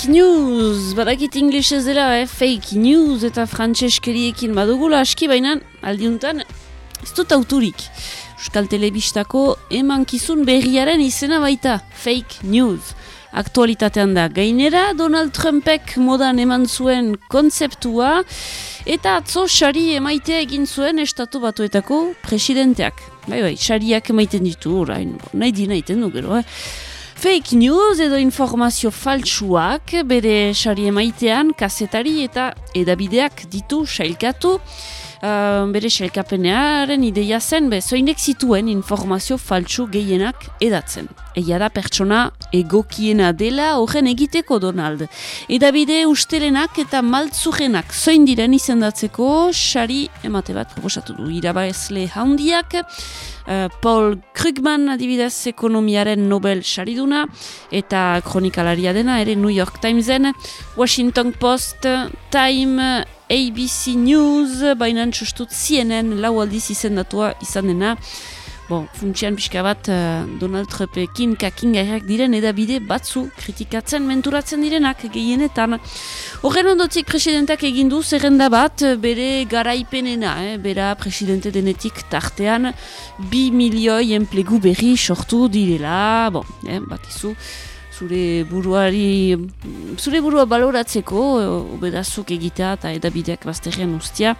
Fake news, badakit inglesez dela, eh? fake news eta frantzeskeriekin badugula aski baina aldiuntan ez dut auturik. Euskal Telebistako emankizun berriaren izena baita, fake news. Aktualitatean da, gainera Donald Trumpek modan eman zuen kontzeptua eta atzo sari emaitea egin zuen estatu batuetako presidenteak. Bai, bai, sariak emaiten ditu, orain, nahi di nahi du gero, eh? Fake news edo informazio faltsuak bere sari emaitean kasetari eta edabideak ditu sailkatu. Uh, bere sailkapenearen ideia zen, be, zoinek zituen informazio faltsu gehienak edatzen. Egia da pertsona egokiena dela horren egiteko Donald. Edabide ustelenak eta maltzurenak zoin diren izendatzeko sari emate bat proposatu du. Irabaezle handiak, Eh, Paul Krugman adibidez ekonomiaren Nobel sariduna eta kronikalaria dena ere New York Timesen, Washington Post, Time, ABC News, baina txustut CNN lau aldiz izendatua izan dena. Bon, funtsian pixka bat uh, Donald Trumpekin kakin gairak diren edabide batzu kritikatzen menturatzen direnak gehienetan. Horren ondotik presidentak egindu zerrenda bat bere garaipenena, eh? bera presidente denetik tartean bi milioi enplegu berri sortu direla, bon, eh? bakizu zure buruari, zure burua baloratzeko, obedazuk egitea eta edabideak bazterrean ustia.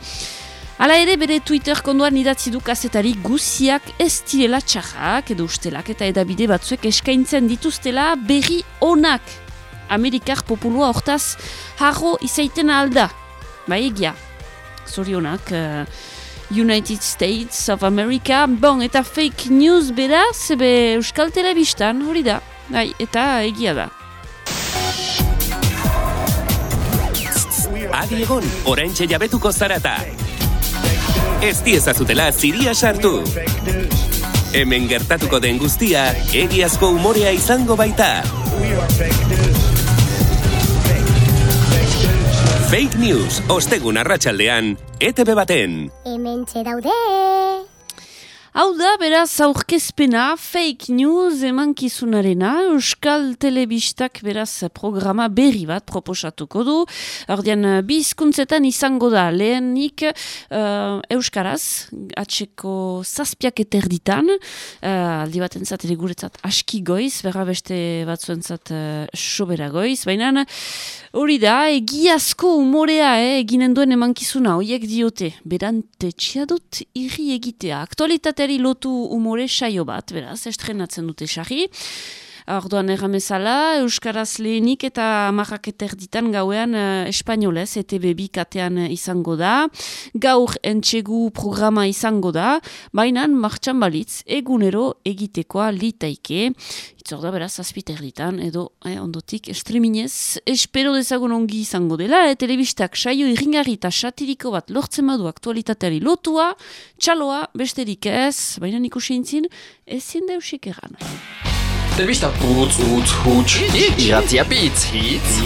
Hala ere bere Twitter konduan idatzi du kazetari guziak ez direla txarrak edo ustelak eta edabide batzuek eskaintzen dituztela berri onak. Amerikar populua hortaz harro izaiten alda. Ba egia, zorionak, uh, United States of America, bon eta fake news beraz, be Euskal Telebistan hori da, bai, eta egia da. Adi egon, orain jabetuko zarata ez diezazutela ziria sartu. Hemen gertatuko den guztia, egiazko umorea izango baita. Fake News, ostegun arratsaldean, ETV baten. Hemen daude. Hau da, beraz, aurkezpena, fake news emankizunarena, Euskal Telebistak beraz programa berri bat proposatuko du. Ordean, bizkuntzetan izango da, lehenik uh, Euskaraz, atxeko zazpiak eterditan, uh, aldi bat entzat ere guretzat aski goiz, berra beste batzuen zat uh, sobera goiz, baina hori da, egiazko umorea eh, eginen duen emankizuna, horiek diote, berante txiadut irri egitea, aktualitate arteari lotu umore saio bat, beraz, estrenatzen dute sari. Orduan erramezala, Euskaraz lehenik eta marraketer ditan gauean uh, espainolez, ETB bi katean izango da. Gaur entxegu programa izango da, baina martxan balitz egunero egitekoa litaike. Itzor da beraz, azpiter ditan, edo eh, ondotik estreminez, espero dezagun ongi izango dela, e, telebistak saio irringarri eta satiriko bat lortzen badu aktualitateari lotua, txaloa, besterik ez, baina ikusi intzin, ezin deusik eran. Telebista putz, utz, huts, iratzia pitz, hitz.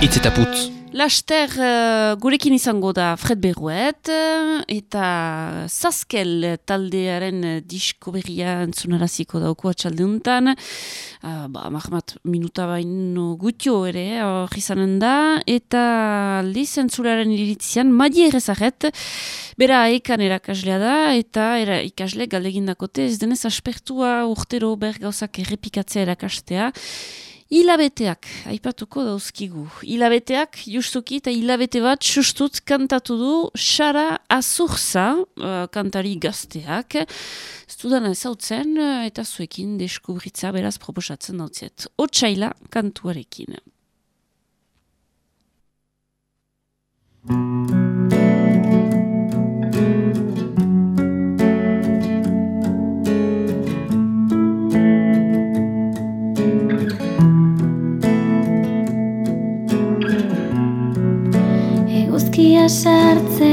Itz eta putz. Laster uh, gurekin izango da Fred Berruet uh, eta Zaskel taldearen uh, disko berria entzunaraziko dauko atxaldeuntan. Uh, ba, mahmat minuta baino gutio ere hori uh, da. Eta lizentzularen iritzian madi errezaret. Bera ekan erakaslea da eta era, ikasle galdegin dakote ez denez aspertua urtero bergauzak errepikatzea erakastea. Hilabeteak, aipatuko dauzkigu. Hilabeteak, justuki, eta hilabete bat, sustut kantatu du, Sara Azurza, uh, kantari gazteak. Zudana ezautzen, uh, eta zuekin deskubritza beraz proposatzen dautziet. Otsaila kantuarekin. pasarte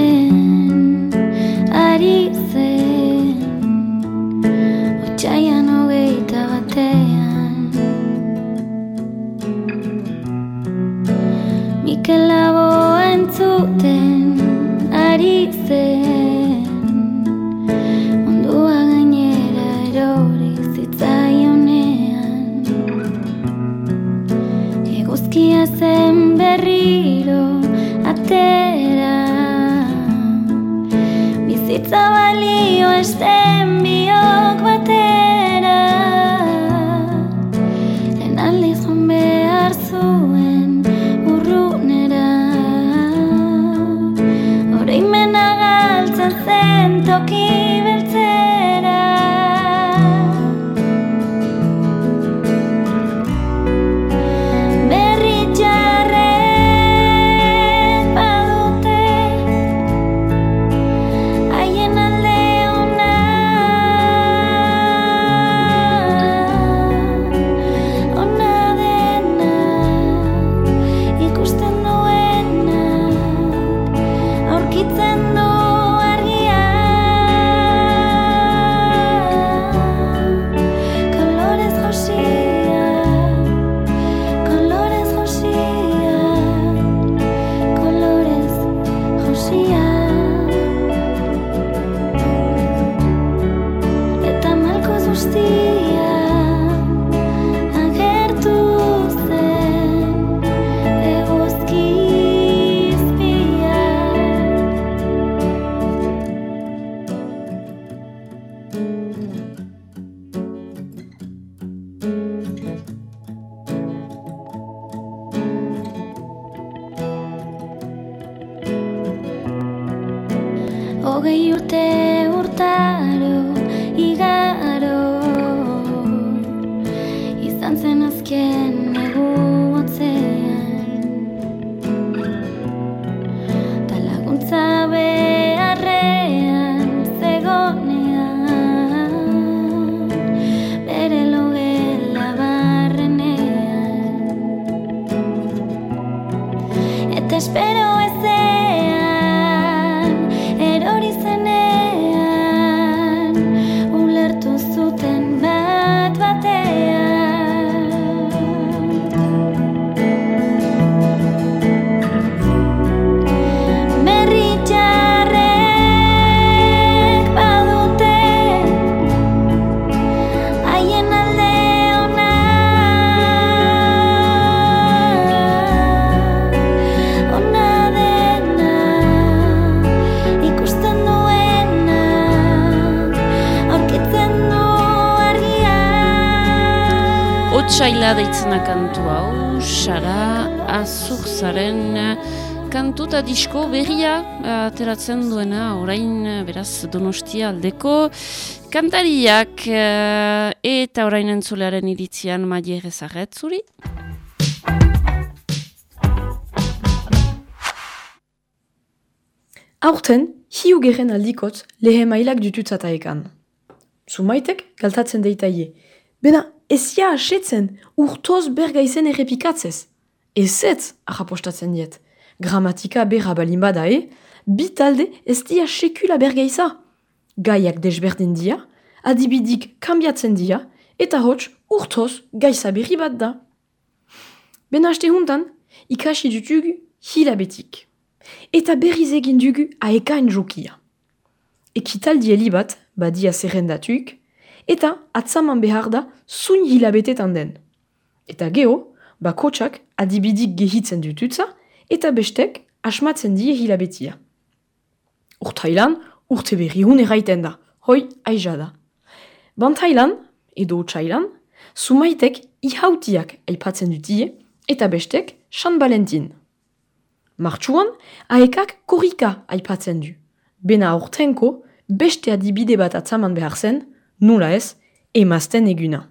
see deitzena kantu hau, Sara Azurzaren kantu eta disko berria ateratzen duena, orain beraz donostia aldeko kantariak eh, eta orain entzulearen iritzian Maier Ezaget zuri. Aurten, hiu geren aldikotz lehe mailak dututzata ekan. Zumaitek galtatzen deitaie. Bena, ezia asetzen urtoz berga izen errepikatzez. Ezetz, ahapostatzen diet. Gramatika berra balin bada e, bi talde ez dia sekula berga iza. Gaiak desberdin dia, adibidik kambiatzen dia, eta hots urtoz gaiza berri bat da. Bena aste huntan, ikasi dutugu hilabetik. Eta berriz egin dugu aekain jokia. Ekitaldi heli bat, badia zerrendatuik, eta atzaman behar da zuin hilabetetan den. Eta geho, bakotsak adibidik gehitzen dututza, eta bestek asmatzen die hilabetia. Urtailan, urte berri hun erraiten da, hoi aiza da. Bantailan, edo txailan, sumaitek ihautiak aipatzen dutie, eta bestek San Valentin. Martxuan, aekak korrika aipatzen du. Bena aurtenko, beste adibide bat atzaman behar zen, nula ez, emazten eguna.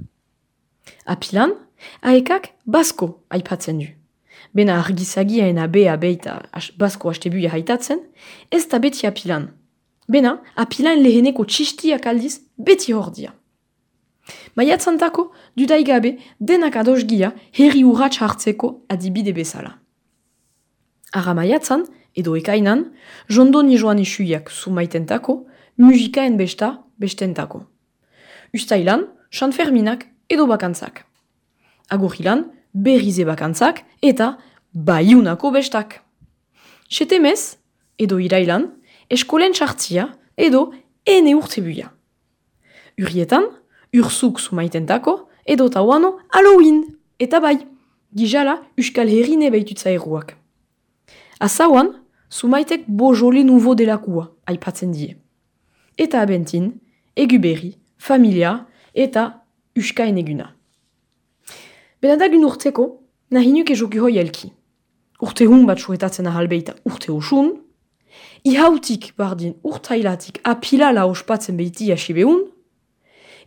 Apilan, aekak basko aipatzen du. Bena argizagiaena bea beita as, basko hastebuia haitatzen, ez da beti apilan. Bena, apilan leheneko txistiak aldiz beti hordia. Maiatzantako, dudaigabe, denak adosgia herri urratx hartzeko adibide bezala. Ara maiatzan, edo ekainan, jondoni joan isuiak sumaitentako, musikaen besta bestentako. Ustailan, Sanferminak edo bakantzak. Agurilan, berrize bakantzak eta baiunako bestak. Setemez, edo irailan, eskolen txartzia edo ene urtebuia. Urrietan, urzuk sumaitentako edo tauano Halloween eta bai, gizala Euskal Herrine behitutza erruak. Azauan, sumaitek bojole nuvo delakua, aipatzen die. eta abentin, egu berri, familia eta uskain eguna. Benadagun urteko, nahinuk ezoki hoi elki. Urte hun bat suetatzen ahalbeita urte usun, ihautik bardin urtailatik apilala ospatzen beiti asibeun,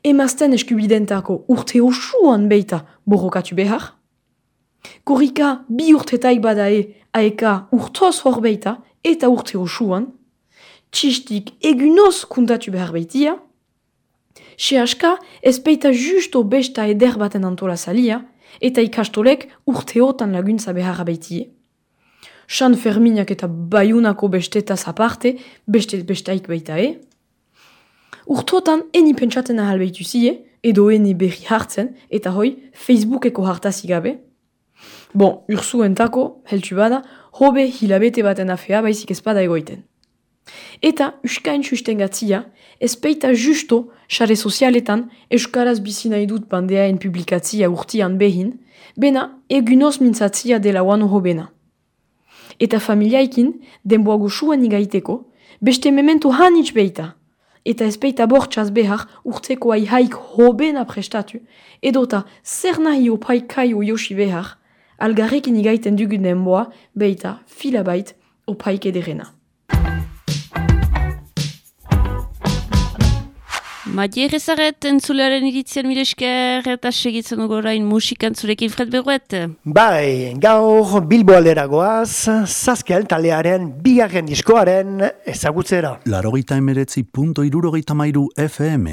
emazten eskubidentako urte usuan beita borrokatu behar, korrika bi urtetaik badae aeka urtoz hor beita eta urte usuan, txistik egunoz kuntatu behar beitia, se aska ez beita justo besta eder baten antola salia, eta ikastolek urteotan laguntza beharra baitie. San Ferminak eta Baiunako bestetaz aparte, beste bestaik baita e. Urtotan eni pentsatzen ahal behitu zie, edo eni berri hartzen, eta hoi Facebookeko hartazi gabe. Bon, ursu entako, heltu bada, hobe hilabete baten afea baizik ezpada egoiten. Eta uskain susten gatzia, ez peita justo sare sozialetan euskaraz bizi nahi dut bandeaen publikatzia urtian behin, bena egunoz mintzatzia dela oan hobena. Eta familiaikin denboa gusuen igaiteko, beste memento hanitz beita. Eta ez peita bortxaz behar urteko aihaik hobena prestatu, edota zer nahi opaikai oiosi behar, algarrekin igaiten dugun denboa beita filabait opaik ederena. Matier ezaret entzulearen iritzen mire esker eta segitzen dugu orain musikan zurekin Fred Berruet. Bai, gaur Bilbo aldera goaz, Zazkel talearen bigarren diskoaren ezagutzera. Larogeita emeretzi punto irurogeita mairu FM.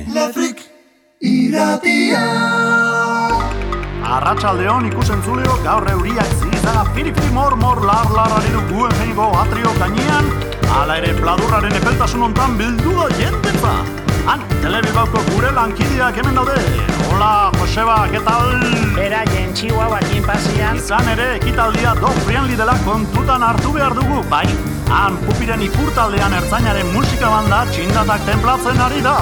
Arratxaldeon ikusen zuleo gaur euriak zizara firifiri mor mor lar larari du guen jengo atrio gainean Hala ere pladurraren epeltasun ontan bildu da jendetza Han, telebibauko gure lankideak hemen daude Hola, Joseba, ¿qué tal? Beraien txihuahuakin pasian, Izan ere, ekitaldia dog friendly dela kontutan hartu behar dugu, bai? Han, pupiren ipurtaldean ertzainaren musika banda txindatak templatzen ari da.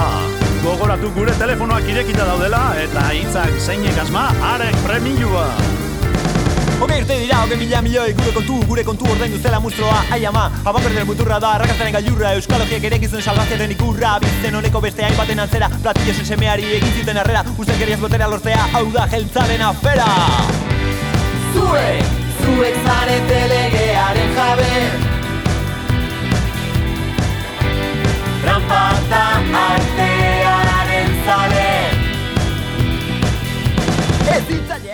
Gogoratu gure telefonoak irekita daudela eta hitzak zeinek asma arek premiua. Hogei urte dira, hogei mila milioi gure kontu, gure kontu ordaindu zela mustroa Ai ama, abanberderen muturra da, arrakastaren gailurra Euskalogiek ere gizuen salvaziaren ikurra. Bizten honeko beste hainbaten antzera Platillo semeari egin zuten arrera. Ustelkeriaz botera lortzea, hau da jeltzaren afera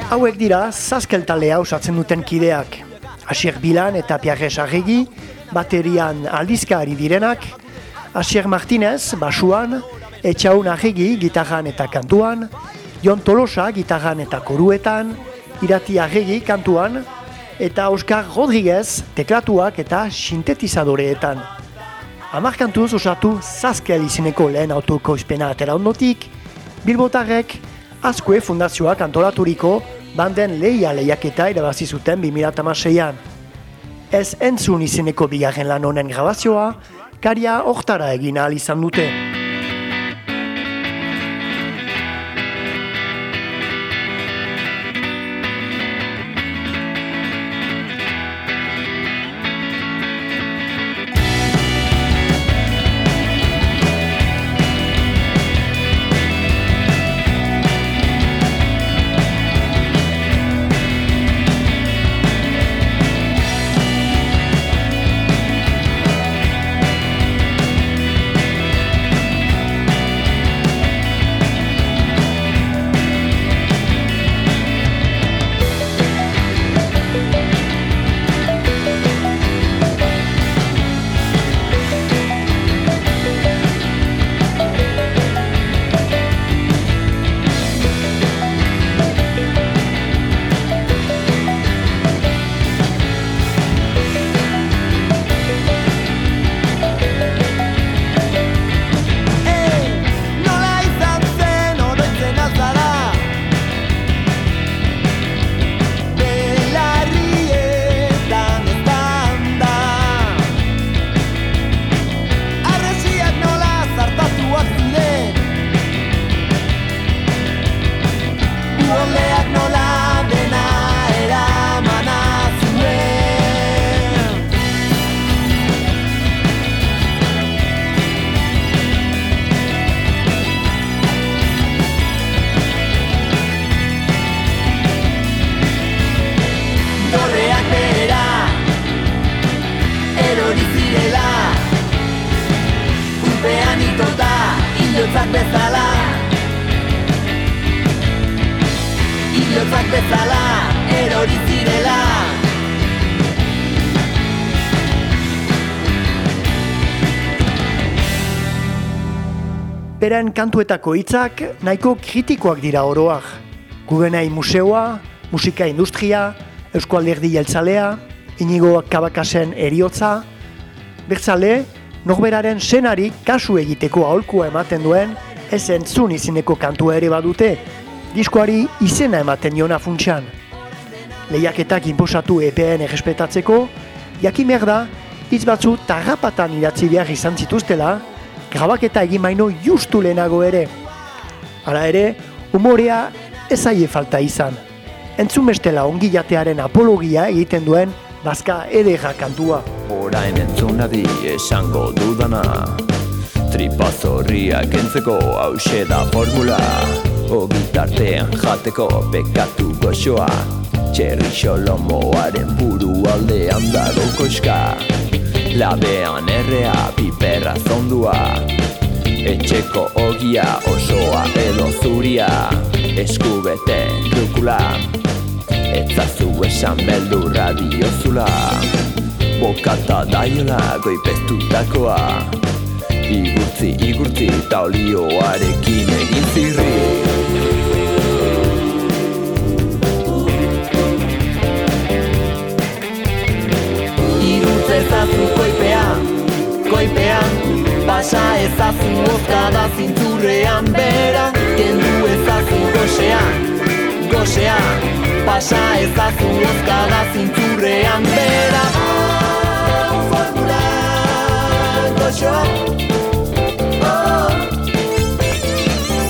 Hauek dira Zazkel talea osatzen duten kideak. Asier Bilan eta Pierre Sarregi, baterian aldizkari direnak, Asier Martinez, basuan, Etxaun Arregi, gitarran eta kantuan, Jon Tolosa, gitarran eta koruetan, Irati Arregi, kantuan, eta Oscar Rodriguez, teklatuak eta sintetizadoreetan. Hamar kantuz osatu Zazkel izeneko lehen autoko izpena atera ondotik, Bilbotarrek Azkue Fundazioak antolaturiko banden leia lehiaketa irabazi zuten 2006an. Ez entzun izeneko bigarren lan honen grabazioa, karia hortara egin ahal izan dute. Beren kantuetako hitzak nahiko kritikoak dira oroak. Gugenai museoa, musika industria, Eusko Alderdi Jeltzalea, Inigo Kabakasen eriotza, bertzale, norberaren senari kasu egiteko aholkua ematen duen, ez entzun izineko kantua ere badute, diskoari izena ematen diona funtsan. Lehiaketak inposatu EPN errespetatzeko, jakin behar da, hitz batzu tarrapatan idatzi behar izan zituztela, grabaketa egin baino justu lehenago ere. Hala ere, umorea ez aie falta izan. Entzun bestela ongi jatearen apologia egiten duen bazka edera kantua. Orain entzunadi esango dudana Tripazorria kentzeko hause da formula Ogitartean jateko bekatu goxoa Txerri xolomoaren buru aldean dago koska Labean errea piperra zondua. Etxeko ogia osoa edo zuria. Eskubete rukula Etzazu esan beldurra diozula Bokata daiola goipeztutakoa Igurtzi, igurtzi, eta olioarekin egin zirri koipean Pasa ezazu ozkada zintzurrean bera. Kendu ezazu goxean, goxean. Pasa ezazu ozkada zintzurrean bera. Oh, formula goxoa Oh,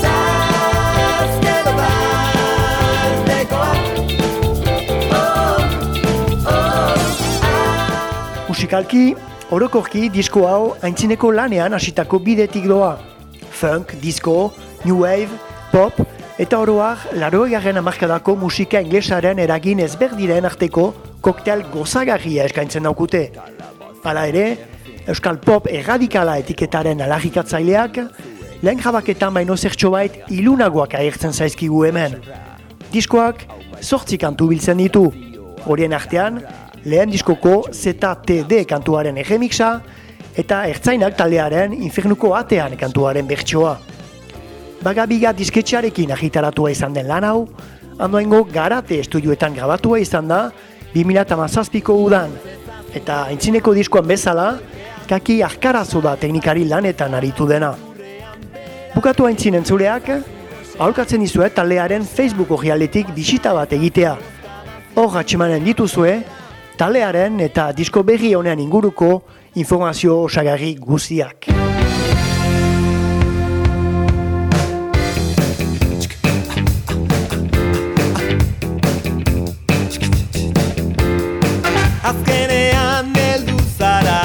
zazkero bartekoa oh, Musikalki, orokorki disko hau aintzineko lanean hasitako bidetik doa. Funk, disco, new wave, pop, eta oroar laroegarren amarkadako musika inglesaren eragin ezberdiren arteko koktel gozagarria eskaintzen daukute. Hala ere, Euskal Pop erradikala etiketaren alagikatzaileak, lehen jabaketan baino zertxo bait ilunagoak agertzen zaizkigu hemen. Diskoak zortzi kantu biltzen ditu. Horien artean, lehen diskoko ZTD kantuaren egemixa eta ertzainak taldearen infernuko atean kantuaren bertsoa. Bagabiga disketxearekin agitaratua izan den lan hau, handoengo garate estudioetan grabatua izan da 2008ko udan, eta aintzineko diskoan bezala, kaki arkarazo da teknikari lanetan aritu dena. Bukatu aintzin entzuleak, aholkatzen dizuet taldearen Facebook orrialdetik bisita bat egitea. Hor atxemanen dituzue, taldearen eta disko berri honean inguruko informazio osagarri guztiak. Azkenean heldu zara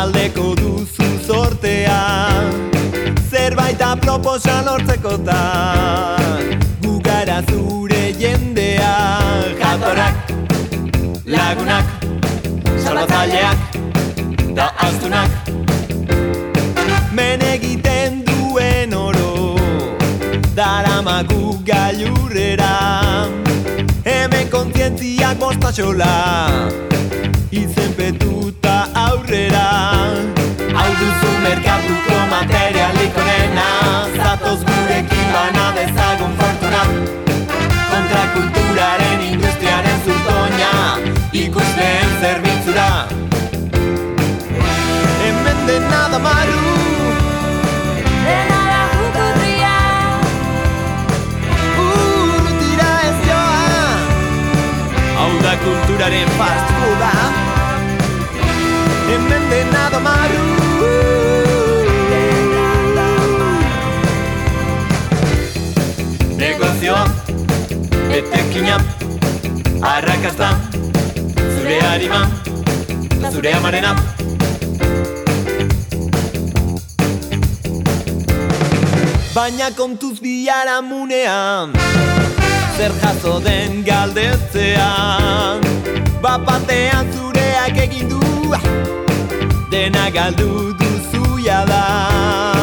Aldeko duzu zortea Zerbait aproposa lortzekotan lagunak Salbatzaileak, da astunak Men egiten duen oro Daramagu gailurrera. Hemen kontzientziak bostatxola Izenpetuta aurrera Hemen dena da maru. Dena da jukurria. Urrutira ez joa. Hau da kulturaren fast fooda. Hemen dena da maru. Negozioa Etekina Arrakasta Zure harima Zure amarena Baina kontuz biharamunean Zer jaso den galdetzean. Bapatean zureak egin du Dena galdu duzu jada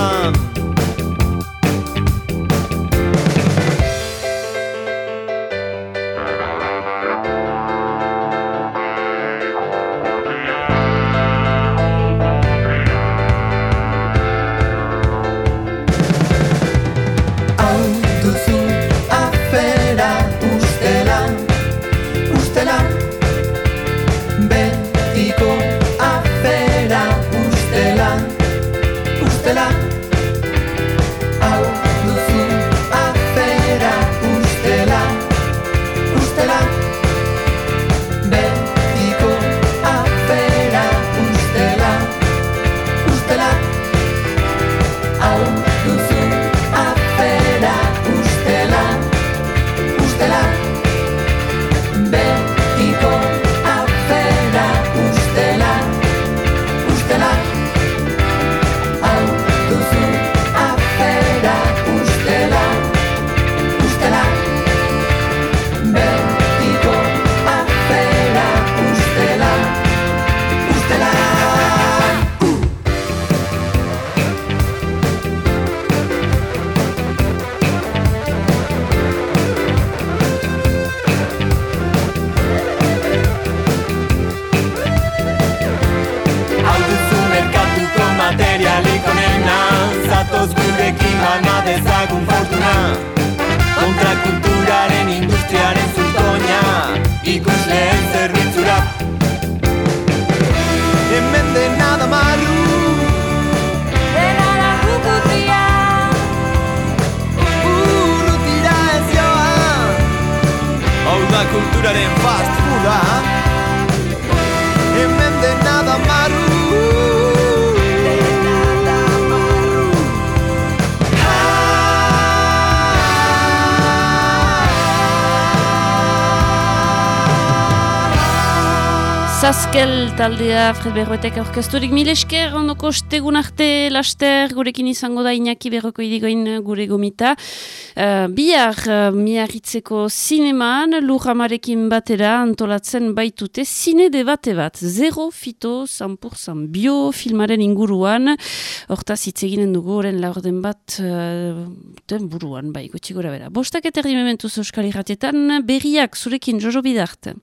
taldea Fred Berroetek aurkezturik mil esker ondoko stegun arte laster gurekin izango da Iñaki Berroko irigoin gure gomita. Uh, bihar uh, miarritzeko zineman lujamarekin batera antolatzen baitute zine debate bat. Zero fito, 100% bio filmaren inguruan. Hortaz hitz eginen dugu oren laurden bat uh, den buruan, bai, gutxi gora bera. Bostak eta erdi mementuz euskal irratietan berriak zurekin Jojo Bidart.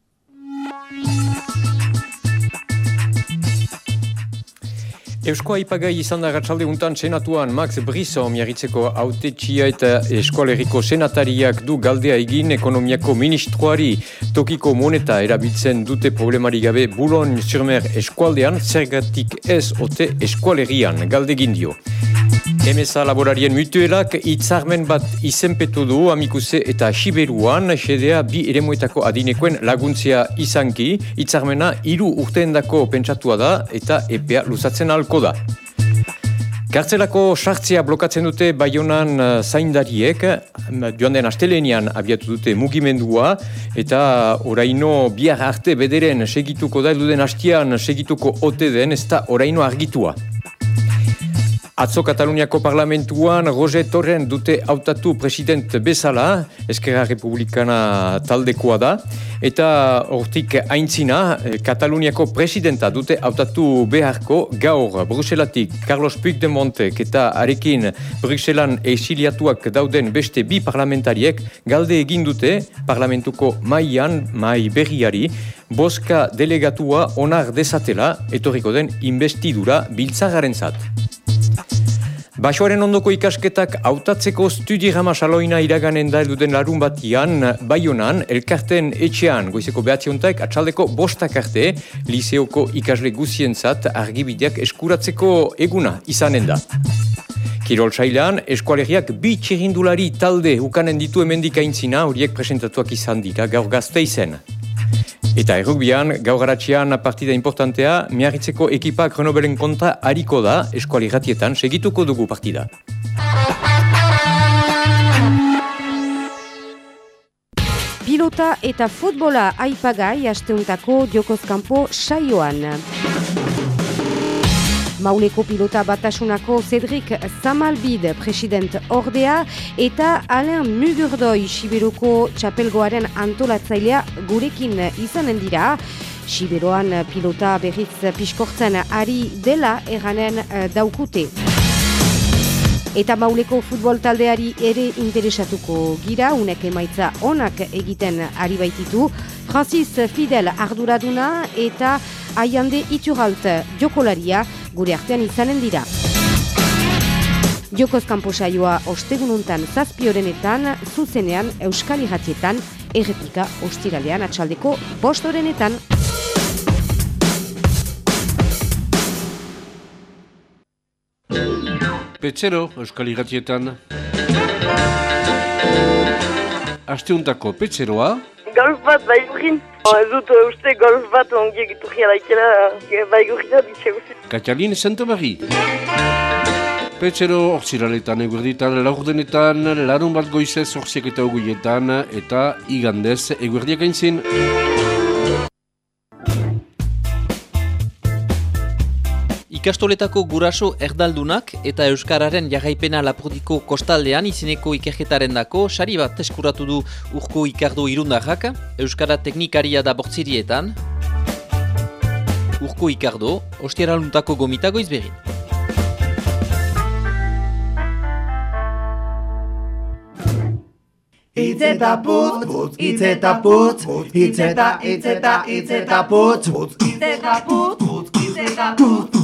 Eusko Aipagai izan da gatsalde untan senatuan Max Briso miarritzeko autetxia eta eskoleriko senatariak du galdea egin ekonomiako ministroari tokiko moneta erabiltzen dute problemari gabe bulon surmer eskualdean zergatik ez ote eskualerian galdegin dio. Emesa laborarien mutuelak itzarmen bat izenpetu du amikuse eta siberuan xedea bi eremuetako adinekoen laguntzia izanki, itzarmena hiru urteendako pentsatua da eta epea luzatzen alko da. Kartzelako sartzea blokatzen dute Baionan uh, zaindariek, joan den astelenian abiatu dute mugimendua, eta oraino bihar arte bederen segituko da, elduden hastian segituko ote den, ez da oraino argitua. Atzo Kataluniako parlamentuan Roger Torren dute hautatu president bezala, Eskerra Republikana taldekoa da, eta hortik aintzina eh, Kataluniako presidenta dute hautatu beharko gaur Bruselatik. Carlos Puigdemontek eta arekin Bruselan esiliatuak dauden beste bi parlamentariek galde egin dute parlamentuko maian, mai berriari, boska delegatua onar dezatela etorriko den investidura biltzagaren zat. Basoaren ondoko ikasketak hautatzeko studi ramasaloina iraganen da elduden larun batian, baionan, elkarten etxean, goizeko behatziontaik, atxaldeko bostak arte, liseoko ikasle guzientzat argibideak eskuratzeko eguna izanen da. Kirol sailean, eskualeriak bi txirindulari talde ukanen ditu emendik aintzina, horiek presentatuak izan dira gaur gazte izen. Eta errugbian, gaur garatxean partida importantea, miarritzeko ekipa Grenobelen kontra hariko da eskuali ratietan segituko dugu partida. Pilota eta futbola aipagai asteuntako Diokozkampo saioan. Mauleko pilota batasunako Cedric Zamalbid president ordea eta Alain Mugurdoi Siberuko txapelgoaren antolatzailea gurekin izanen dira. Siberoan pilota berriz piskortzen ari dela eranen eh, daukute. Eta mauleko futbol taldeari ere interesatuko gira, unek emaitza onak egiten ari baititu. Francis Fidel arduraduna eta Aiande Ituralt jokolaria gure artean izanen dira. Jokoz kanpo saioa ostegununtan zazpiorenetan, zuzenean Euskal Iratietan, errepika ostiralean atxaldeko bostorenetan. Petzero, Euskal Iratietan. Asteuntako petzeroa, Golf bat bai gurin. Ez dut uste golf bat ongi egitu jalaikela bai gurina ditxe. Katalin Santamarri. Petzero, orziraletan eguerditan, laurdenetan, larun bat goizez orziak eta eta igandez eguerdiak aintzin. Ikastoletako guraso erdaldunak eta Euskararen jarraipena lapurdiko kostaldean izeneko ikerketaren dako sari bat eskuratu du urko ikardo irundarrak, Euskara teknikaria da bortzirietan. Urko ikardo, ostiaraluntako gomitago izberin. Itz eta putz, itz eta putz, itz eta, itz eta, itz eta putz, itz eta putz, itz eta putz,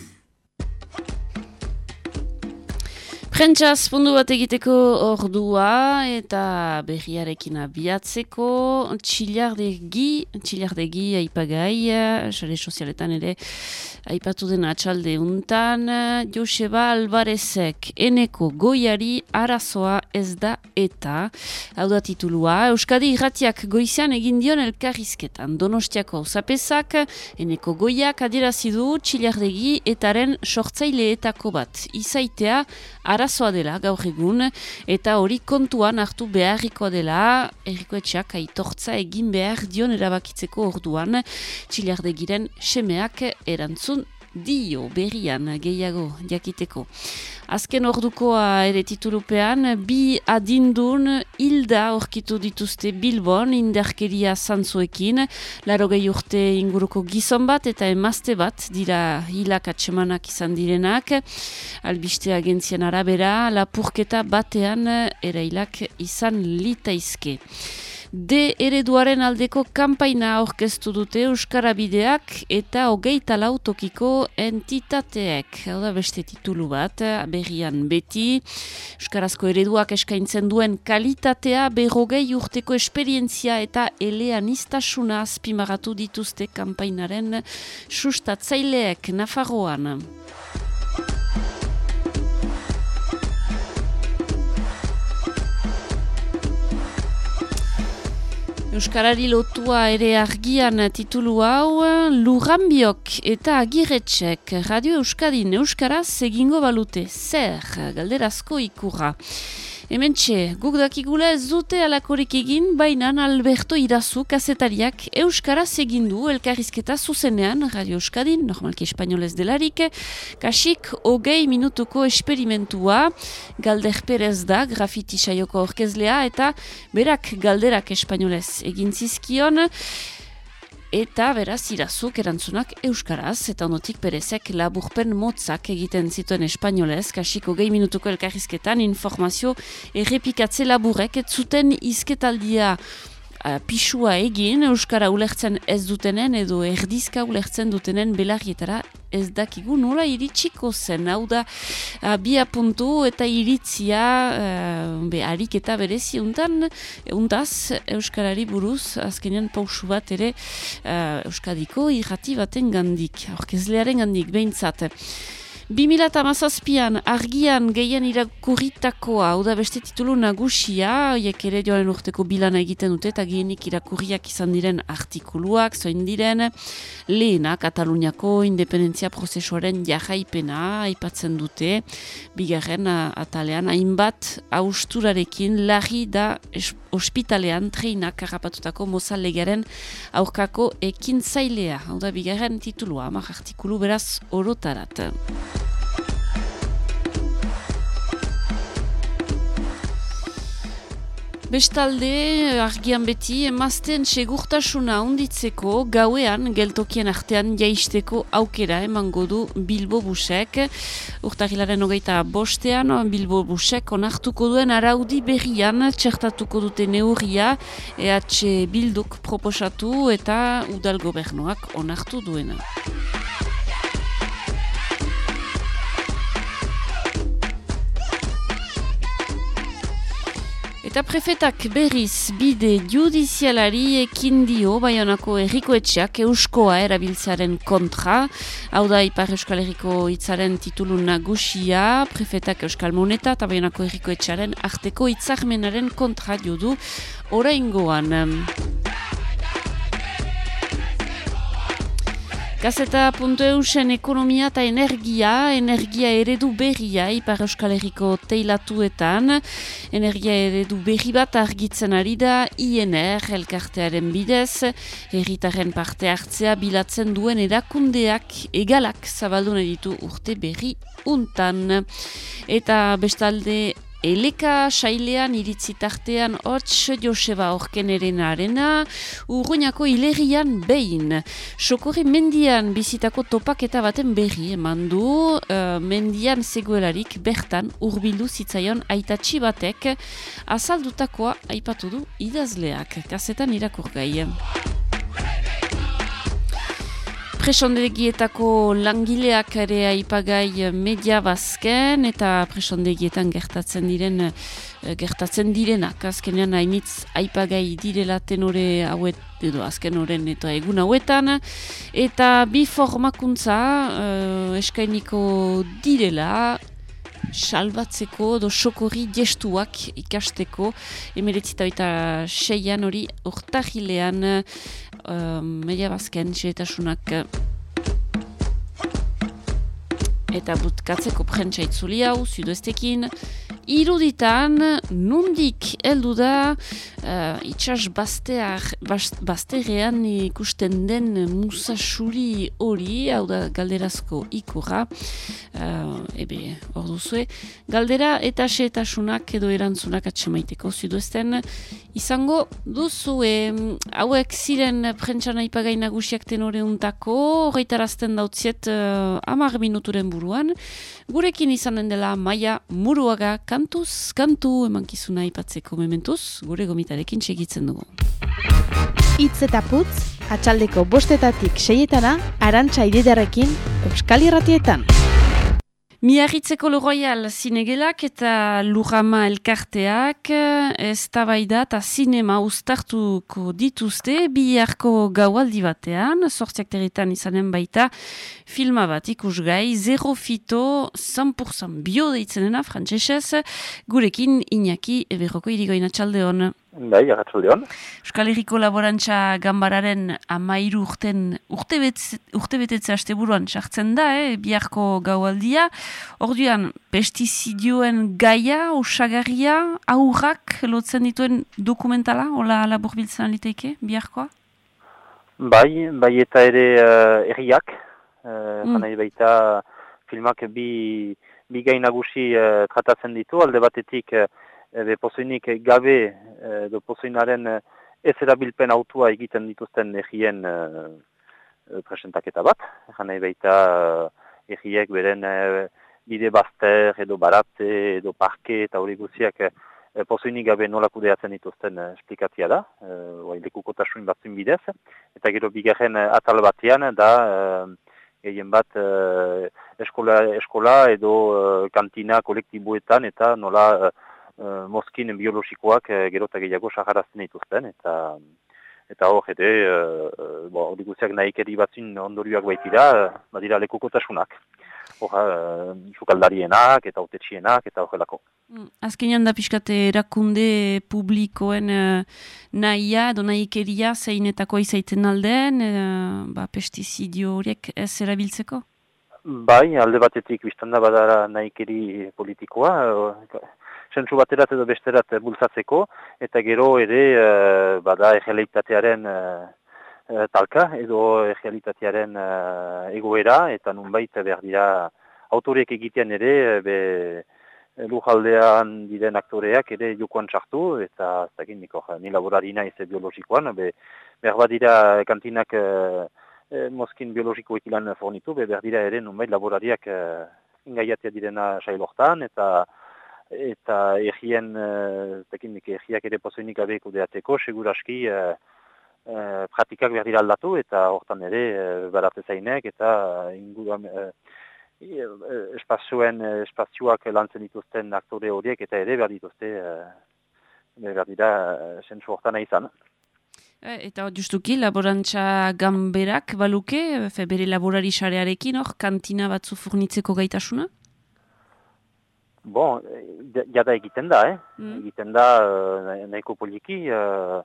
Prentsaz pundu bat egiteko ordua eta berriarekin abiatzeko txilardegi, txilardegi aipagai, sare sozialetan ere aipatu den atxalde untan, Joseba Alvarezek eneko goiari arazoa ez da eta, hau da titulua, Euskadi irratiak goizean egin dion elkarrizketan, donostiako zapesak, eneko goiak adierazidu txilardegi etaren sortzaileetako bat, izaitea arazoa dela gaur egun eta hori kontuan hartu beharrikoa dela. Errikoetxeak aitortza egin behar dion erabakitzeko orduan txilardegiren semeak erantzun dio berrian gehiago jakiteko. Azken ordukoa ere titulupean, bi adindun hilda orkitu dituzte Bilbon indarkeria zantzuekin, laro gehi urte inguruko gizon bat eta emazte bat dira hilak atsemanak izan direnak, albiste agentzian arabera, lapurketa batean erailak izan litaizke. D ereduaren aldeko kanpaina aurkeztu dute Euskarabideak eta hogeita lautokiko entitateek. Hau da beste titulu bat, berrian beti. Euskarazko ereduak eskaintzen duen kalitatea, berrogei urteko esperientzia eta elean iztasuna azpimagatu dituzte kanpainaren sustatzaileek Nafarroan. Euskarari lotua ere argian titulu hau, Lurambiok eta Agiretsek Radio Euskadin Euskaraz egingo balute. Zer, galderazko ikurra. Hemen txe, guk dakigula ez dute alakorik egin, baina Alberto Irazu kazetariak Euskaraz egin du elkarrizketa zuzenean, Radio Euskadin, normalki espainolez delarik, kasik hogei minutuko esperimentua, Galder Perez da, grafiti saioko orkezlea, eta berak galderak espainolez egin zizkion, Eta beraz irazuk erantzunak euskaraz eta onotik perezek laburpen motzak egiten zituen espainolez, kasiko gehi minutuko elkarrizketan informazio errepikatze laburek, ez zuten izketaldia uh, pisua egin Euskara ulertzen ez dutenen edo erdizka ulertzen dutenen belarrietara ez dakigu nola iritsiko zen, hau da abia puntu eta iritzia uh, be, harik eta berezi untan, untaz Euskarari buruz azkenean pausu bat ere Euskadiko irrati baten gandik, orkezlearen gandik behintzat. 2008an argian gehien irakurritakoa, hau da beste titulu nagusia, oiek ere joaren urteko bilana egiten dute, eta gehienik irakurriak izan diren artikuluak, zoin diren, lehena Kataluniako independentzia prozesuaren jarraipena aipatzen dute, bigarren atalean, hainbat austurarekin larri da ospitalean treinak karrapatutako mozalegaren aurkako ekin zailea, hau da bigarren titulua, amak artikulu beraz orotarat. Bestalde, argian beti, emazten segurtasuna unditzeko gauean geltokien artean jaisteko aukera emango du Bilbo Busek. Urtagilaren hogeita bostean, Bilbo Busek onartuko duen araudi berrian txertatuko dute neurria EH Bilduk proposatu eta udal gobernuak onartu duena. Eta prefetak berriz bide judizialari ekin dio Baionako errikoetxeak euskoa erabiltzaren kontra. Hau da Ipar Euskal Herriko hitzaren titulu nagusia, prefetak Euskal Moneta eta Baionako errikoetxearen arteko hitzarmenaren kontra jodu oraingoan. Gazeta.eusen ekonomia eta energia, energia eredu berria Ipar Euskal Herriko teilatuetan. Energia eredu berri bat argitzen ari da INR elkartearen bidez. Herritaren parte hartzea bilatzen duen erakundeak egalak zabaldu ditu urte berri untan. Eta bestalde Eleka sailean iritzi tartean hots Joseba Orkeneren arena, urruñako hilerrian behin. Sokorri mendian bizitako topaketa baten berri eman du, uh, mendian zegoelarik bertan urbildu zitzaion aitatxi batek, azaldutakoa aipatu du idazleak, kasetan irakur gai. Presondegietako langileak ere aipagai media bazken eta presondegietan gertatzen diren eh, gertatzen direnak. Azkenean hainitz aipagai direla tenore hauet edo azken oren eta egun hauetan. Eta bi formakuntza uh, eskainiko direla salbatzeko do sokorri gestuak ikasteko. Emeretzita eta seian hori urtahilean uh, media bazken xeretasunak eta butkatzeko prentsa itzuli hau, zuduestekin, iruditan, nundik heldu da, uh, baztear, bazterean ikusten den musasuri hori, hau da galderazko ikurra, uh, ebe, hor duzue, galdera eta xeetasunak edo erantzunak atxemaiteko zuduesten, izango duzue, hauek ziren prentsa nahipagai nagusiak tenore untako, horretarazten dautziet uh, amar minuturen buruan, gurekin izanen dela maia muruaga kantuz, kantu emankizuna ipatzeko mementuz, gure gomitarekin segitzen dugu. Itz eta putz, atxaldeko bostetatik seietana, arantxa ididarekin, Euskal Irratietan. Miarritzeko Royal zinegelak eta Lujama elkarteak ez tabaida eta sinema ustartuko dituzte biharko gaualdi batean, sortziak territan izanen baita filma bat ikusgai, zero fito 100% bio deitzenena frantzesez, gurekin Iñaki Eberroko irigoina txalde hon. Bai, agatxaldeon. Euskal Herriko Laborantza Gambararen amairu urten urte, betz, urte betetze haste buruan sartzen da, eh, biharko gaualdia. Orduan, pestizidioen gaia, osagarria, aurrak lotzen dituen dokumentala, hola labur biltzen aliteike, biharkoa? Bai, bai eta ere uh, erriak, uh, mm. baita filmak bi, bi gai nagusi uh, tratatzen ditu, alde batetik uh, ebe pozoinik gabe edo pozoinaren ez erabilpen autua egiten dituzten egien presentaketa bat. Egan baita egiek beren bide bazter edo baratze edo parke eta hori guziak pozoinik gabe nola kudeatzen dituzten esplikatzia da, e, lekukotasuin batzun bidez. Eta gero bigarren atal batean da gehien bat eskola, eskola edo kantina kolektibuetan eta nola uh, mozkin biologikoak uh, gero eta gehiago saharazten dituzten, eta eta hor, ere, uh, bo, hori guztiak nahi keri batzin ondorioak baitira, uh, badira lekukotasunak. Hora, uh, sukaldarienak eta autetxienak eta horrelako. Mm, azkenean da pixkate erakunde publikoen uh, nahia, edo nahi keria zeinetako izaiten aldean, uh, ba, pestizidio horiek ez erabiltzeko? Bai, alde batetik biztanda badara nahi keri politikoa, sentsu baterat edo besterat bultzatzeko, eta gero ere uh, bada egealitatearen uh, talka edo egealitatearen uh, egoera, eta nunbait behar dira autoriek egitean ere be, lujaldean diren aktoreak ere jokoan txartu, eta zakin niko, ni naiz biologikoan, be, behar badira kantinak uh, mozkin biologikoek ilan fornitu, be, behar dira ere nunbait laborariak uh, ingaiatea direna sailortan, eta eta egien, uh, egiak ere pozoinik gabe kudeateko, seguraski uh, uh, pratikak behar dira aldatu, eta hortan ere uh, baratze zainek, eta inguruan uh, espazioen, espazioak lantzen dituzten aktore horiek, eta ere behar dituzte, behar dira, uh, hortan izan. Eta justuki, laborantza gamberak baluke, bere laborari xarearekin, hor, kantina batzu furnitzeko gaitasuna? Bon, jada egiten da, eh? Mm. Egiten da uh, nahiko poliki, uh,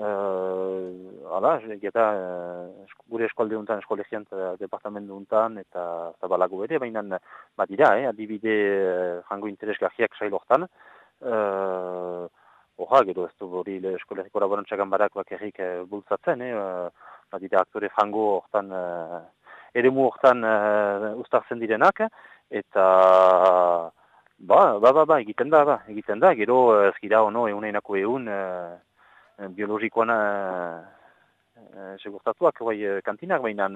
uh, ala, jada uh, gure eskualde untan, eskolegian uh, departamentu untan, eta zabalago ere, baina bat dira, eh? adibide uh, jango interesgahiak sailortan. Uh, Oha, gero ez du hori eskolegiko laborantzagan barak bakarrik uh, bultzatzen, eh? Uh, bat dira aktore jango hortan, uh, eremu hortan uh, ustartzen direnak, eta... Ba, ba, ba, ba, egiten da, ba, egiten da, gero ez gira ono euneinako egun e, biologikoan e, segurtatuak, bai, kantinak, baina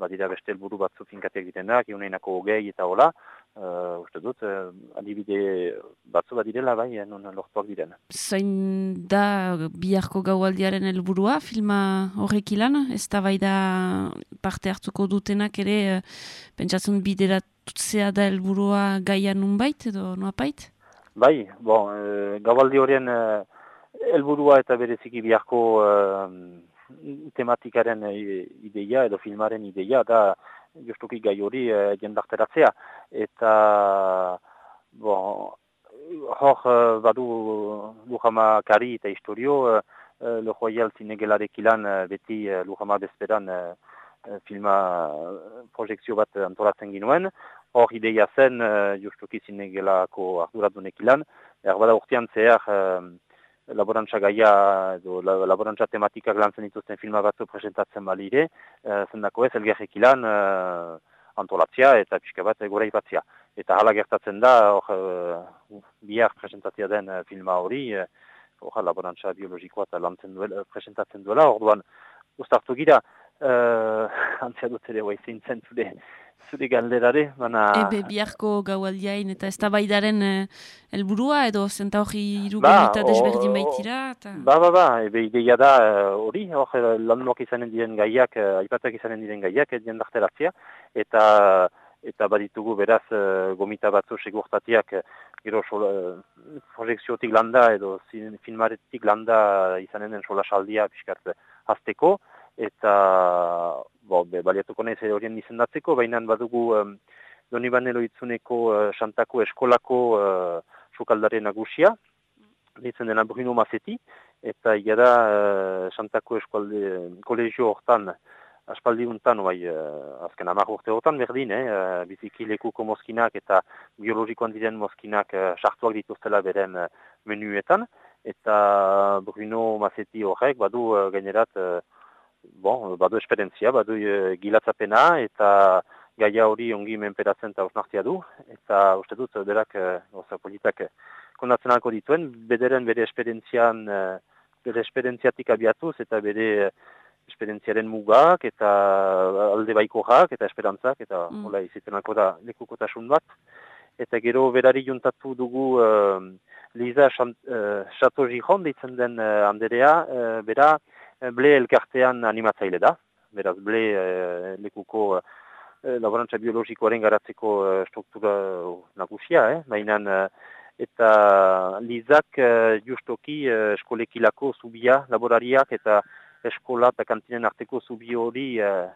badira beste helburu batzu finkatiak egiten da, euneinako hogei eta hola, uh, uste dut, uh, adibide batzu bat direla, bai, eh, non lortuak diren. Zain da biharko gaualdiaren helburua filma horrek ilan, ez da bai da parte hartuko dutenak ere, eh, pentsatzen bideratutzea da helburua gaia nunbait edo noapait? Bai, bon, e, gaualdi horien e, helburua eta bereziki biharko e, tematikaren ideia edo filmaren ideia da justuki gai hori e, jendarteratzea. Eta, bon, hor badu Lujama Kari eta historio, e, Le Royal Zinegelarik ilan e, beti Lujama Bezperan filma projekzio bat antolatzen ginuen. Hor ideia zen, uh, justuki zinegelako arduradunek ilan, erbada urtean zehar uh, laborantza gaia edo la, laborantza tematikak lan zen dituzten filma batzu presentatzen balire, uh, zendako ez, elgerrek ilan uh, antolatzia eta pixka bat gora ipatzia. Eta hala gertatzen da, hor uh, bihar presentatzia den uh, filma hori, hor uh, laborantza biologikoa eta lan duela, presentatzen duela, orduan ustartu gira, uh, antzia dut ere guai zintzen zure, zure galderare, baina... Ebe biharko gaualdiain eta ez tabaidaren helburua edo zenta hori irugu Ba, desberdin baitira. Eta... Ba, ba, ba, ebe ideia da eh, hori, hor eh, landuak izanen diren gaiak, eh, aipatak izanen diren gaiak, jendarteratzea, eta eta baditugu beraz eh, gomita batzu segurtatiak eh, gero sola, eh, projekziotik landa edo zin- filmaretik landa izanen den sola saldia pixkat hasteko, eta bo, be, baliatuko nahiz horien izendatzeko, baina badugu um, Donibane Loitzuneko uh, Xantako eskolako uh, sukaldare nagusia, ditzen dena Bruno Mazeti, eta ia da uh, Xantako eskualde kolegio hortan, aspaldi untan, bai, uh, azken amak urte hortan berdin, eh, uh, biziki lekuko mozkinak eta biologikoan diren mozkinak uh, dituztela beren uh, menuetan, eta Bruno Mazeti horrek badu uh, gainerat uh, bon, badu esperientzia, badu e, gilatzapena eta gaia hori ongi menperatzen eta osnartia du. Eta uste dut, berak, e, oza, politak, kondatzen alko dituen, bederen bere esperientzian, e, bere esperientziatik abiatuz eta bere e, esperientziaren mugak eta alde baikorrak eta esperantzak eta mm. hola izaten alko da lekukotasun bat. Eta gero berari juntatu dugu uh, Liza Chateau Giron deitzen den uh, anderea, uh, bera ble elkartean animatzaile da. Beraz, ble uh, lekuko uh, laborantza biologikoaren garatzeko uh, struktura nagusia, eh? Baina, uh, eta Lizak uh, justoki uh, eskolekilako zubia laborariak eta eskola eta kantinen arteko zubi hori uh,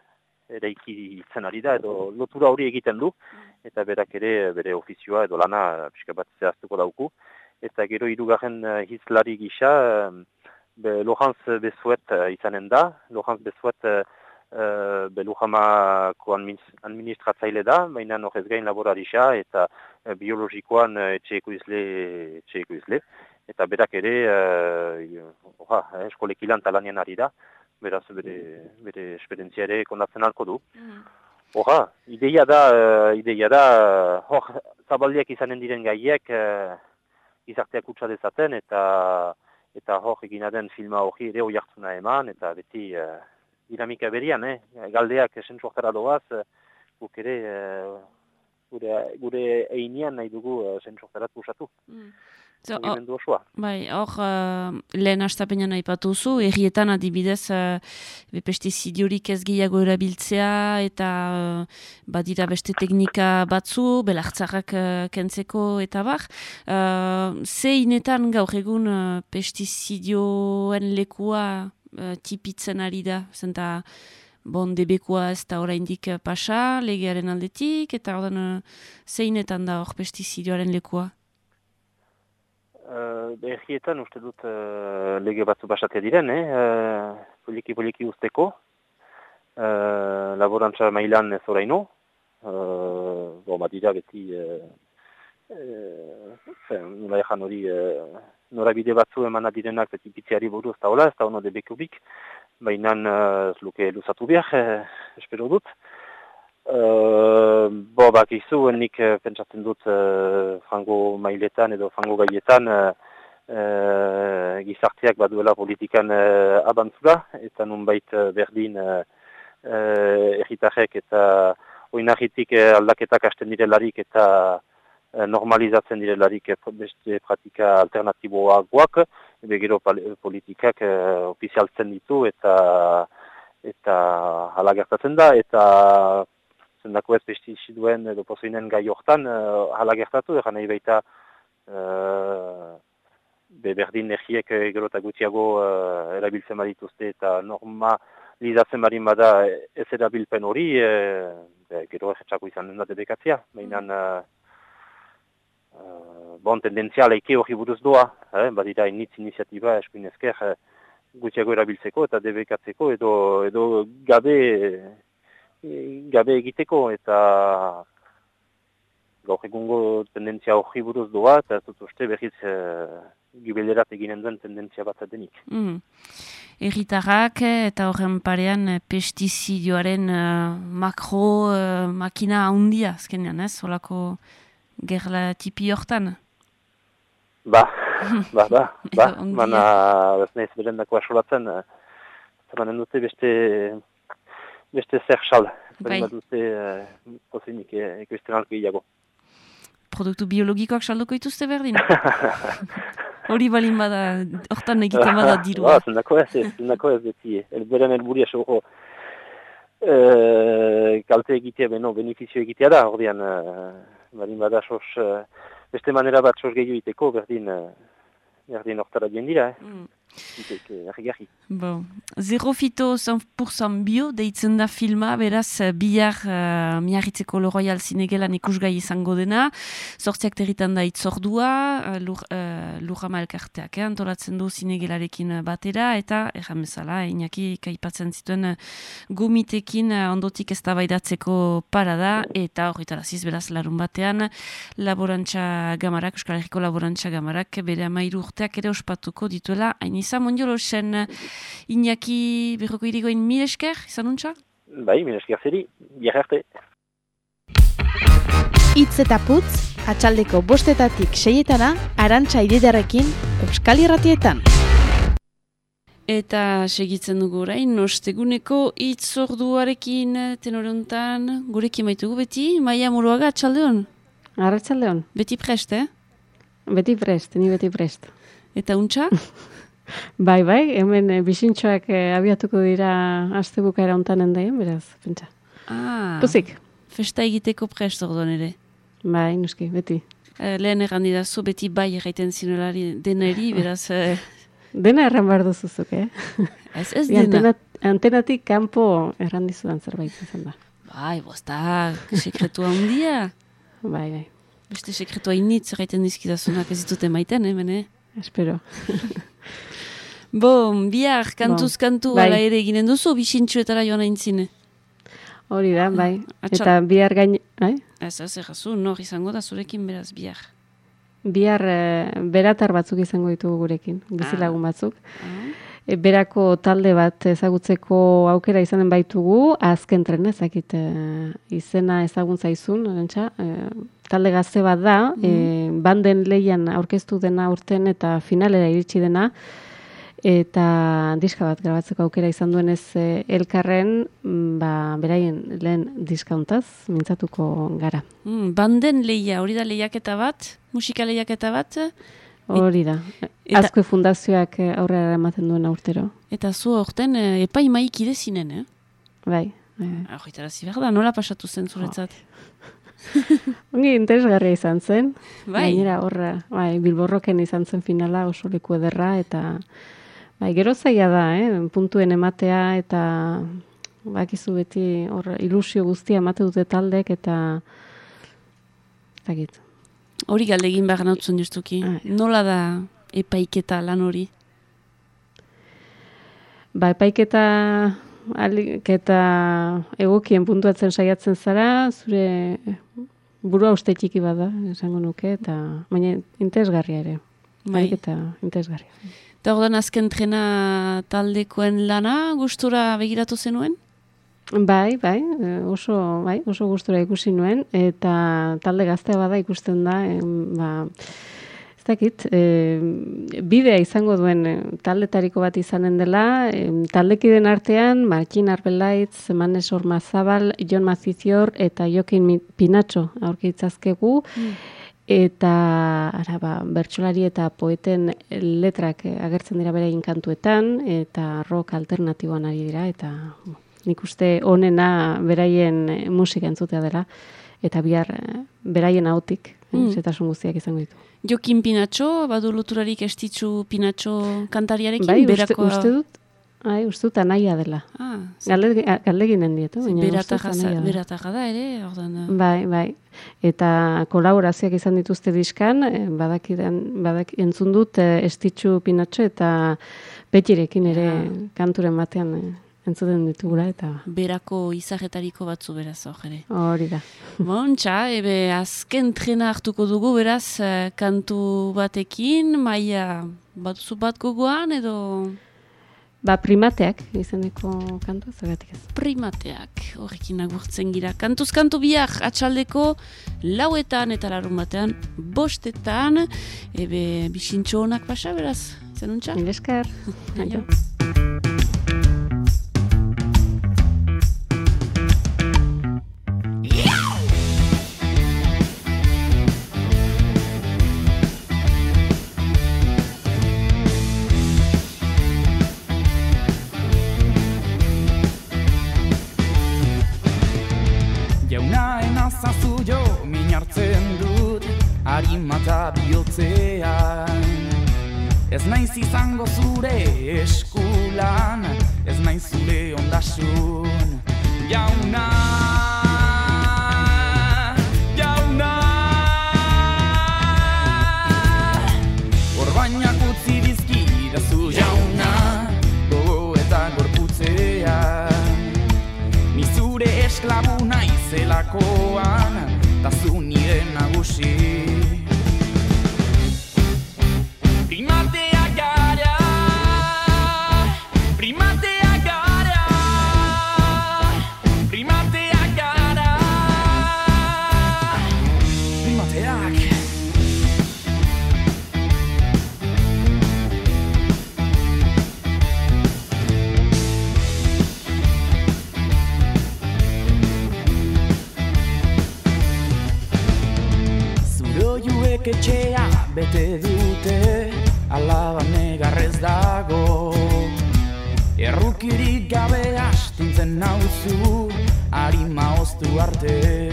eraiki itzen ari da, edo lotura hori egiten du, eta berak ere bere ofizioa edo lana pixka bat zehaztuko dauku. Eta gero hirugarren uh, hizlari gisa, be, Lorenz Bezuet uh, izanen da. Lorenz Bezuet uh, be Lujamako administratzaile da, baina horrez gain laborarisa eta uh, biologikoan uh, etxeeko izle, etxeeko izle. Eta berak ere, uh, oha, eskolekilan talanien ari da, beraz bere, bere esperientzia ere kondatzen alko du. Horra, ideia da, uh, ideia da, hor, zabaldiak izanen diren gaiek, uh, izarteak utza dezaten, eta eta hor egina den filma hori ere hori hartzuna eman, eta beti uh, dinamika berian, eh? galdeak esentzu hortara doaz, uh, guk ere uh, gure, gure einean nahi dugu uh, esentzu hortara usatu. So, osoa. Bai, hor, uh, lehen astapenean aipatu zu, errietan adibidez uh, pestizidiorik ez gehiago erabiltzea eta uh, badira beste teknika batzu, belartzarrak uh, kentzeko eta bar. Uh, ze inetan gaur egun uh, pestizidioen lekua uh, tipitzen ari da, zenta bon debekua ez da oraindik pasa, legearen aldetik, eta ordan uh, zeinetan da hor pestizidioaren lekua? Uh, Berrietan uste dut uh, lege batzu basatea diren, eh? uh, poliki-poliki usteko, uh, laborantza mailan ez oraino, uh, bo, badira beti, uh, uh, nola ejan hori, uh, norabide batzu emana direnak beti pitziari buruz eta hola, ez da ono debekubik, baina uh, ez luke luzatu behar, uh, espero dut. Uh, bo, bak izu, nik uh, pentsatzen dut uh, frango mailetan edo frango gaietan uh, uh, gizarteak baduela politikan uh, abantzula, eta nunbait uh, berdin uh, uh, eta oinagitik eh, aldaketak hasten direlarik eta eh, normalizatzen direlarik beste pratika alternatiboagoak, ebe gero politikak eh, ofizialtzen ditu eta eta hala gertatzen da, eta zendako ez pestiziduen edo pozoinen gai hortan eh, hala gertatu, egan nahi baita eh, be berdin egiek eh, gero eta gutxiago eh, erabiltzen badituzte eta normalizatzen badin bada eh, ez erabilpen hori, eh, be, gero erretxako izan den da debekatzea, behinan eh, eh, bon tendentzia leike hori buruz doa, eh, badira initz iniziatiba eskuin ezker eh, gutxiago erabiltzeko eta debekatzeko edo, edo gabe eh, gabe egiteko eta gaur egungo tendentzia hori buruz doa eta ez dut uste berriz eh, gibelerat eginen duen tendentzia bat denik. Mm. Erritarrak eh, eta horren parean eh, pestizidioaren eh, makro eh, makina handia azkenean, ez? Olako gerla tipi hortan. Ba, ba, ba, ba, mana ez nahiz berendako asolatzen, zemanen dute beste beste zer xal, Bai. beren dute eh, pozinik eh, ekoizten alko gehiago. Produktu biologikoak salduko dituzte berdin. Hori balin bada, hortan egiten bada dirua. Ba, zendako ez, zendako ez beti, el, beren helburia sogo eh, kalte egitea, beno, benefizio egitea da, ordean, eh, balin bada sos, eh, beste manera bat sos gehiago iteko, berdin, eh, berdin hortara bien dira, eh. Mm. Eh, argi-argi. Bon. Zero fito 100% bio deitzen da filma, beraz eh, bihar uh, miarritzeko Loroyal Zinegelan ikusgai izango dena. Zortziak territan da itzordua, uh, lur, uh, elkarteak, eh, antolatzen du Zinegelarekin eh, batera, eta erran bezala, inaki kaipatzen zituen eh, gomitekin eh, ondotik ez para da, eta horretaraziz beraz larun batean, laborantza gamarak, Euskal Herriko laborantza gamarak, bere amairu urteak ere ospatuko dituela, hain izan mondiolosen Iñaki berroko irigoin mil esker, izan untxa? Bai, minesker zeri, bihar arte. Itz eta putz, atxaldeko bostetatik seietana, arantxa ididarekin, Euskal Irratietan. Eta segitzen dugu orain, nosteguneko itzorduarekin tenorontan, gurekin maitugu beti, maia muruaga atxaldeon? Arratxaldeon. Beti prest, eh? Beti prest, ni beti prest. Eta untxa? bai, bai, hemen e, bisintxoak e, abiatuko dira aste bukaera ontan endaien, beraz, pentsa. Ah, Puzik. festa egiteko prest orduan ere. Bai, nuski, beti. Eh, lehen erran didazu, beti bai erraiten zinolari deneri, beraz... Eh, Dena erran behar duzuzuk, eh? Ez, ez dena. antena- antenatik kanpo erran dizudan zerbait izan da. Bai, bostak, sekretua handia. Bai, bai. Beste sekretua initz erraiten dizkidazunak ez ditute maiten, hemen, eh? Espero. Bon, bihar, kantuz kantu bai. ala ere eginen duzu, bisintxuetara joan aintzine. Hori da, bai. Atxal- Eta bihar gain... Bai? Ez, ez, errazu, nor izango da zurekin beraz bihar. Bihar e, beratar batzuk izango ditugu gurekin, bizilagun batzuk. E, berako talde bat ezagutzeko aukera izanen baitugu, azken tren ezakit e, izena ezagun zaizun, orentxa, e, talde gazte bat da, e, banden leian aurkeztu dena urten eta finalera iritsi dena, eta diska bat grabatzeko aukera izan duenez e, elkarren, mm, ba, beraien lehen diskauntaz, mintzatuko gara. Mm, banden leia, hori da lehiaketa bat, musika lehiaketa bat. Hori da. Eta- Azkue fundazioak eh, aurrera ematen duena urtero. Eta zu horten eh, epai maik idezinen, eh? Bai. bai. Horretara behar da, nola pasatu zen zuretzat? Ongi interesgarria izan zen. Bai. Gainera horra, bai, Bilborroken izan zen finala oso leku ederra eta bai, gero zaila da, eh? puntuen ematea eta bakizu beti hor ilusio guztia emate dute taldek eta dakit. Hori galdegin behar nautzen justuki. Nola da epaiketa lan hori? Ba, epaiketa aliketa egokien puntuatzen saiatzen zara, zure burua uste txiki bada, esango nuke, eta baina interesgarria ere. Bai. Epaiketa interesgarria. Eta ordan azken trena taldekoen lana gustura begiratu zenuen? Bai, bai, eh, oso, bai, oso gustura ikusi nuen, eta talde gaztea bada ikusten da, em, ba, ez dakit, e, bidea izango duen e, taldetariko bat izanen dela, e, taldekiden artean, Markin Arbelaitz, Manes Ormazabal, Jon Mazizior eta Jokin Pinatxo aurkitzazkegu, eta ara, ba, bertsolari eta poeten letrak eh, agertzen dira beraien kantuetan, eta rock alternatiboan ari dira, eta nik uste onena beraien eh, musika entzutea dela, eta bihar eh, beraien hautik, Mm. zetasun guztiak izango ditu. Jokin Pinatxo, badu loturarik estitzu Pinatxo kantariarekin, Bai, uste, berakoa- uste dut, uste dut anaia dela. Ah, Galde- Galdeginen dietu, baina Berataja berataja da ere, ordan. eh, Bai, bai. Eta kolaborazioak izan dituzte diskan, eh, badakidan, badak, entzun dut eh, estitzu pinatxo eta petirekin ere kanturen batean eh, entzuten ditugula eta berako izagetariko batzu beraz hor ere. hori da. Bontxa, ebe azken trena hartuko dugu beraz eh, kantu batekin, maia batuzu bat gogoan edo Ba, primateak izeneko kantu, zagatik ez. primateak horrekin agurtzen gira. Kantuz kantu biak atxaldeko lauetan eta larun batean bostetan, ebe bisintxo honak pasa beraz, zenuntza? Mileskar. Aio. Ez naiz izango zure eskulan, ez naiz zure ondasun. Jauna, primateak. Zuroiuek etxea bete dute Alaba negarrez dago Errukirik gabe astintzen nauzu Arima oztu arte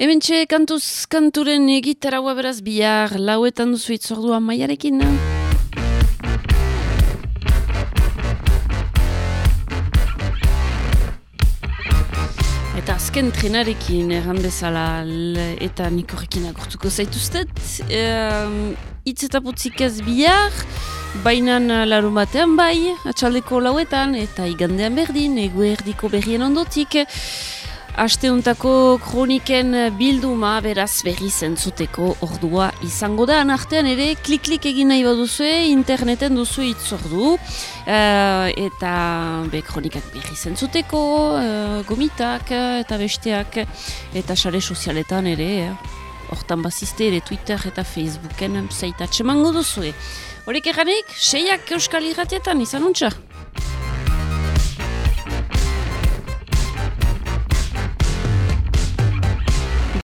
Hementxe kantuz kanturen egitaraua beraz bihar lauetan duzu itzordua maiarekin. Eta azken trenarekin erran bezala eta nik horrekin agurtuko zaituztet. Itz eta putzik ez bihar, bainan larun batean bai, atxaldeko lauetan, eta igandean berdin, eguerdiko berrien ondotik. Asteuntako kroniken bilduma beraz berri zentzuteko ordua izango da. Artean ere klik-klik egin nahi baduzue, interneten duzu itzordu. Uh, eta be kronikak berri zentzuteko, uh, gomitak eh, eta besteak, eta sare sozialetan ere, eh, hortan bazizte ere Twitter eta Facebooken zeitatxe mango duzue. Horek erranik, seiak euskal irratietan izan untxa.